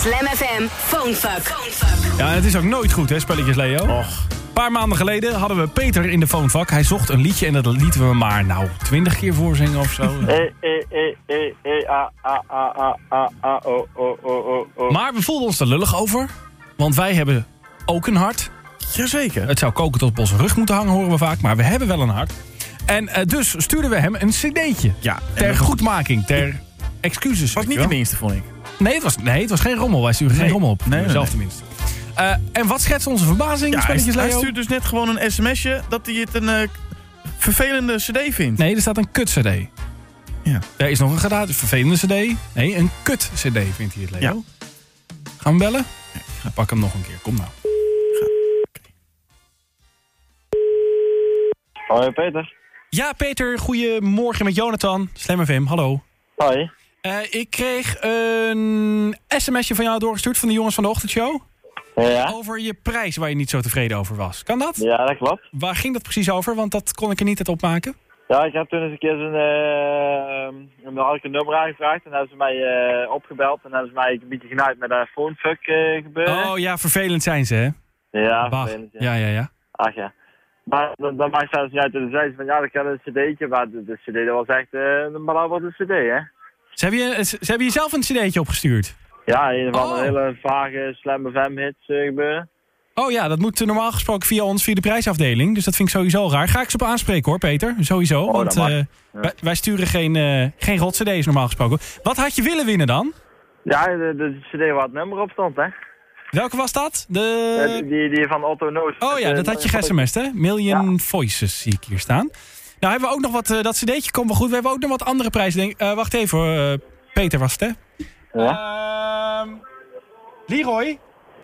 Slam FM Phonefuck. Ja, en het is ook nooit goed, hè, spelletjes Leo? Och. Een paar maanden geleden hadden we Peter in de phonefuck. Hij zocht een liedje en dat lieten we maar, nou, twintig keer voorzingen of zo. E, e, e, e, e, a, a, a, a, a, a, o, o, o, o, o. Maar we voelden ons er lullig over, want wij hebben ook een hart. Jazeker. Het zou koken tot op onze rug moeten hangen, horen we vaak, maar we hebben wel een hart. En eh, dus stuurden we hem een cd'tje. Ja, Ter goedmaking, ter excuses. was niet de minste, vond ik. Nee het, was, nee, het was geen rommel. Wij sturen geen rommel op. Nee, nee, zelf nee. tenminste. Eh, en wat schetst onze verbazing, Ja, hij, spelletjes hij Leo? stuurt dus net gewoon een sms'je dat hij het een eh, vervelende cd vindt. Nee, er staat een kut-cd. Ja. Er is nog een gratis vervelende cd. Nee, een kut-cd vindt hij het, Leo. Ja. Gaan we bellen? Pak hem nog een keer. Kom nou. Hoi Peter. Ja, Peter, goedemorgen met Jonathan. Slam FM, hallo. Hoi. Eh, ik kreeg een sms'je van jou doorgestuurd van de jongens van de ochtendshow. Ja? Over je prijs waar je niet zo tevreden over was. Kan dat? Ja, dat klopt. Waar ging dat precies over? Want dat kon ik er niet uit opmaken. Ja, ik heb toen eens een keer zo'n... eh dan had ik een nummer aangevraagd en hebben ze mij eh, opgebeld en hebben ze mij een beetje genaaid met een phonefuck eh gebeuren. Oh ja, vervelend zijn ze, hè? ja, Bah. vervelend, ja. Ja, ja, ja. Ach ja. Maar dan, dan maakt het niet uit. En dan zei ze van ja, ik heb een cd'tje, maar de, de cd dat was echt, eh maar dat was een cd hè. Ze hebben je, ze hebben je zelf een cd'tje opgestuurd. Ja, in ieder geval Oh. een hele vage Slam FM hits eh, gebeuren. Oh ja, dat moet normaal gesproken via ons, via de prijsafdeling. Dus dat vind ik sowieso raar. Ga ik ze op aanspreken hoor, Peter. Sowieso. Oh, want eh, wij, wij sturen geen, eh geen rot cd's normaal gesproken. Wat had je willen winnen dan? Ja, de, de cd waar het nummer op stond hè. Welke was dat? Eh, De... die, die van Otto Noos. Oh ja, Eh, dat had je gesmest hè? Million Voices zie ik hier staan. Nou hebben we ook nog wat, eh, dat cd'tje komt wel goed. We hebben ook nog wat andere prijzen. Denk, eh, wacht even hoor, eh, Peter was het hè? Ja? Ehm, Leroy,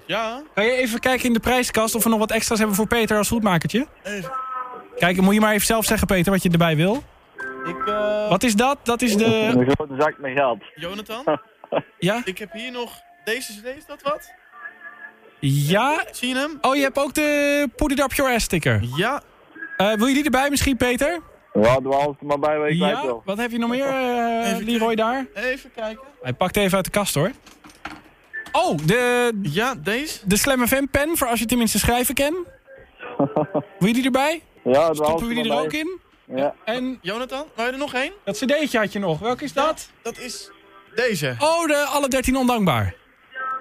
Ja, kan je even kijken in de prijskast of we nog wat extra's hebben voor Peter als goedmakertje? even. Kijk, moet je maar even zelf zeggen Peter wat je erbij wil. Ik, eh, Wat is dat? Dat is de... Een grote zak met geld. Jonathan, Ja? ik heb hier nog deze cd, is dat wat? Ja? Zie je hem? Oh, je hebt ook de Put It Up Your Ass sticker. Ja, Eh, wil je die erbij misschien, Peter? Ja, doe alles er maar bij kwijt Ja? wil. Wat heb je nog meer, eh, Even Leroy, daar? even kijken. Hij pakt even uit de kast, hoor. Oh, de, Ja, deze. de Slam FM pen, voor als je tenminste schrijven kan. Wil je die erbij? Ja, doe alles Stoppen we die er bij. ook in? Ja. En Jonathan, wou je er nog één? dat cd'tje had je nog. Welke is dat? Dat is deze. Oh, de Alle 13 Ondankbaar.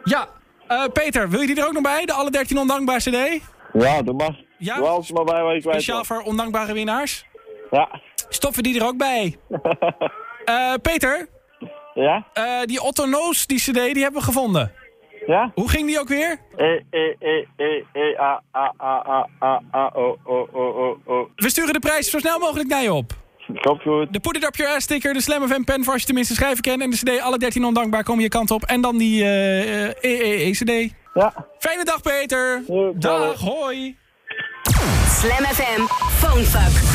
Ja. Eh, Peter, wil je die er ook nog bij? De Alle 13 Ondankbaar cd? Ja, doe maar. Ja? Maar kwijt Speciaal voor ondankbare winnaars? Ja. Stoppen die er ook bij? Eh, Peter, Ja? eh, die Otto Noos, die cd, die hebben we gevonden. Ja? Hoe ging die ook weer? E, e, e, e, e, a, a, a, a, a, o, o, o, o, o. We sturen de prijs zo snel mogelijk naar je op. Komt goed. De Put It Up Your Ass sticker, de Slam FM pen voor als je tenminste schrijven kent. En de cd, alle 13 ondankbaar komen je kant op. En dan die eh eh, EEE-cd. Ja. Fijne dag, Peter. Dag, hoi. Slam FM Phonefuck.